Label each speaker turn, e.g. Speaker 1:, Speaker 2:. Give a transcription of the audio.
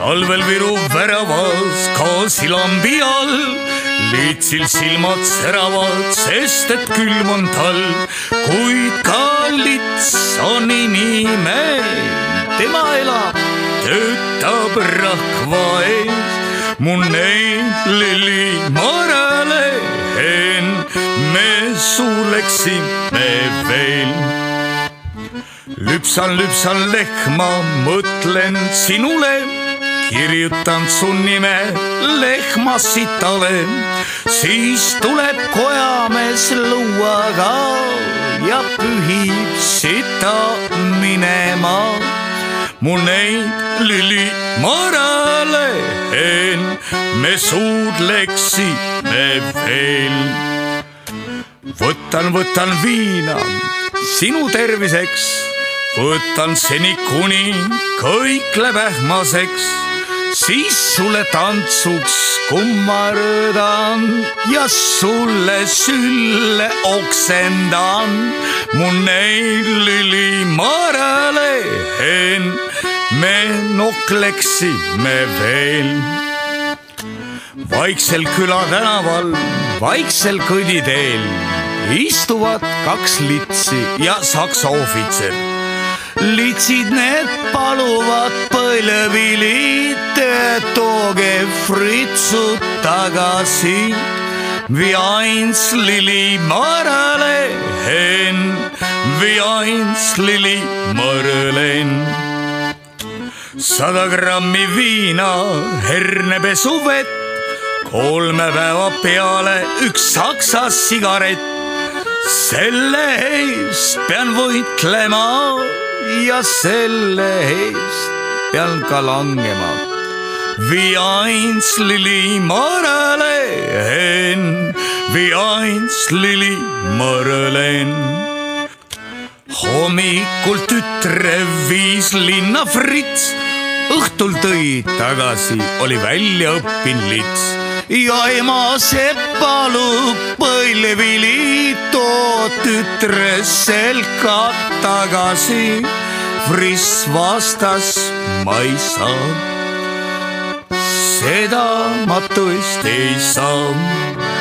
Speaker 1: talvel Viru väravas gaasilambi all. Litsil silmad säravad, sest et külm on talv, kuid ka lits on inimene, tema elab, töötab rahva ees. mu neid lilli marale en, me suuleksime veel. Lüpsan, lüpsan lehma, mõtlen sinule kirjutan su nime lehmasitale, siis tuleb kojamees lõuaga ja pühib sita minema. mu neid lili marale en, me suudleksime veel. võtan, võtan viina sinu terviseks võtan seni, kuni kõik läheb ähmaseks siis sulle tantsuks kummardan ja sulle sülle oksendan. mu neid lilimarale hen, me nokleksime veel. vaiksel külatänaval, vaiksel kõnniteel istuvad kaks litsi ja saksa ohvitser litsid need paluvad põlviliit, tooge fritsud tagasi. Vi eins Lili Marlen, vi eins Lili Marlen. sada grammi viina, hernepesuvett, kolme päeva peale üks saksa sigaret. selle eest pean võitlema ja selle eest pean ka langema. Wie eins Lili Marleen, wie eins Lili Marleen. hommikul tütre viis linna Fritz, õhtul tõi tagasi, oli välja õppinud lits ja ema sepp palub põlvili, too tütre selga tagasi. Friss vastas, ma ei saa. Seda ma tõesti ei saa